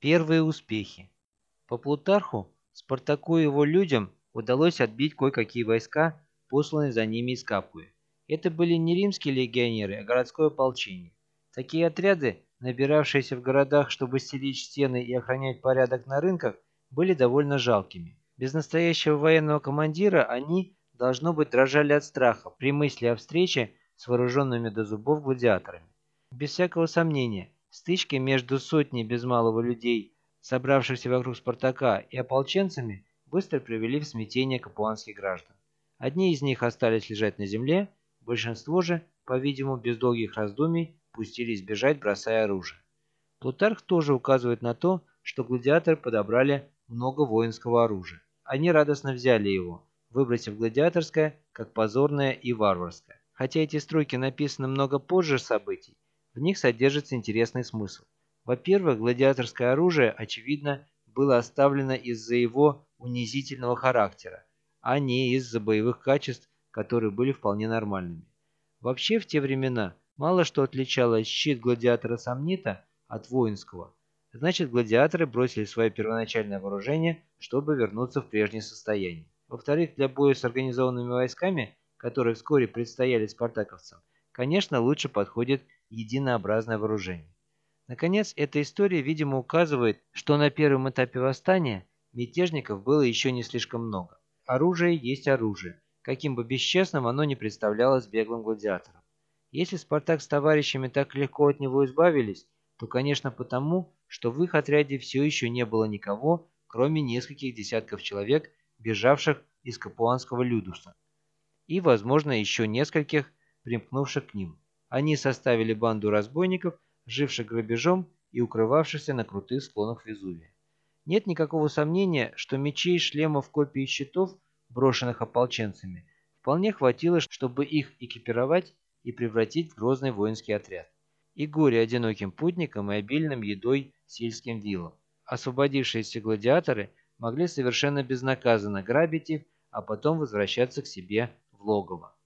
Первые успехи. По Плутарху, Спартаку и его людям удалось отбить кое-какие войска, посланные за ними из Капуи. Это были не римские легионеры, а городское ополчение. Такие отряды, набиравшиеся в городах, чтобы стелить стены и охранять порядок на рынках, были довольно жалкими. Без настоящего военного командира они, должно быть, дрожали от страха при мысли о встрече с вооруженными до зубов гладиаторами. Без всякого сомнения, стычки между сотней без малого людей, собравшихся вокруг Спартака, и ополченцами быстро привели в смятение капуанских граждан. Одни из них остались лежать на земле, большинство же, по-видимому, без долгих раздумий, пустились бежать, бросая оружие. Плутарх тоже указывает на то, что гладиаторы подобрали много воинского оружия. Они радостно взяли его, выбросив гладиаторское, как позорное и варварское. Хотя эти строки написаны много позже событий, в них содержится интересный смысл. Во-первых, гладиаторское оружие, очевидно, было оставлено из-за его унизительного характера, а не из-за боевых качеств, которые были вполне нормальными. Вообще, в те времена мало что отличало щит гладиатора Сомнита от воинского. Значит, гладиаторы бросили свое первоначальное вооружение, чтобы вернуться в прежнее состояние. Во-вторых, для боя с организованными войсками, которые вскоре предстояли спартаковцам, конечно, лучше подходит единообразное вооружение. Наконец, эта история, видимо, указывает, что на первом этапе восстания мятежников было еще не слишком много. Оружие есть оружие, каким бы бесчестным оно ни представлялось беглым гладиаторам. Если Спартак с товарищами так легко от него избавились, то, конечно, потому, что в их отряде все еще не было никого, кроме нескольких десятков человек, бежавших из Капуанского Людуса, и, возможно, еще нескольких, примкнувших к ним. Они составили банду разбойников, живших грабежом и укрывавшихся на крутых склонах Везувия. Нет никакого сомнения, что мечей, шлемов, копий и щитов, брошенных ополченцами, вполне хватило, чтобы их экипировать и превратить в грозный воинский отряд. И горе одиноким путникам и обильным едой сельским вилам. Освободившиеся гладиаторы могли совершенно безнаказанно грабить их, а потом возвращаться к себе в логово.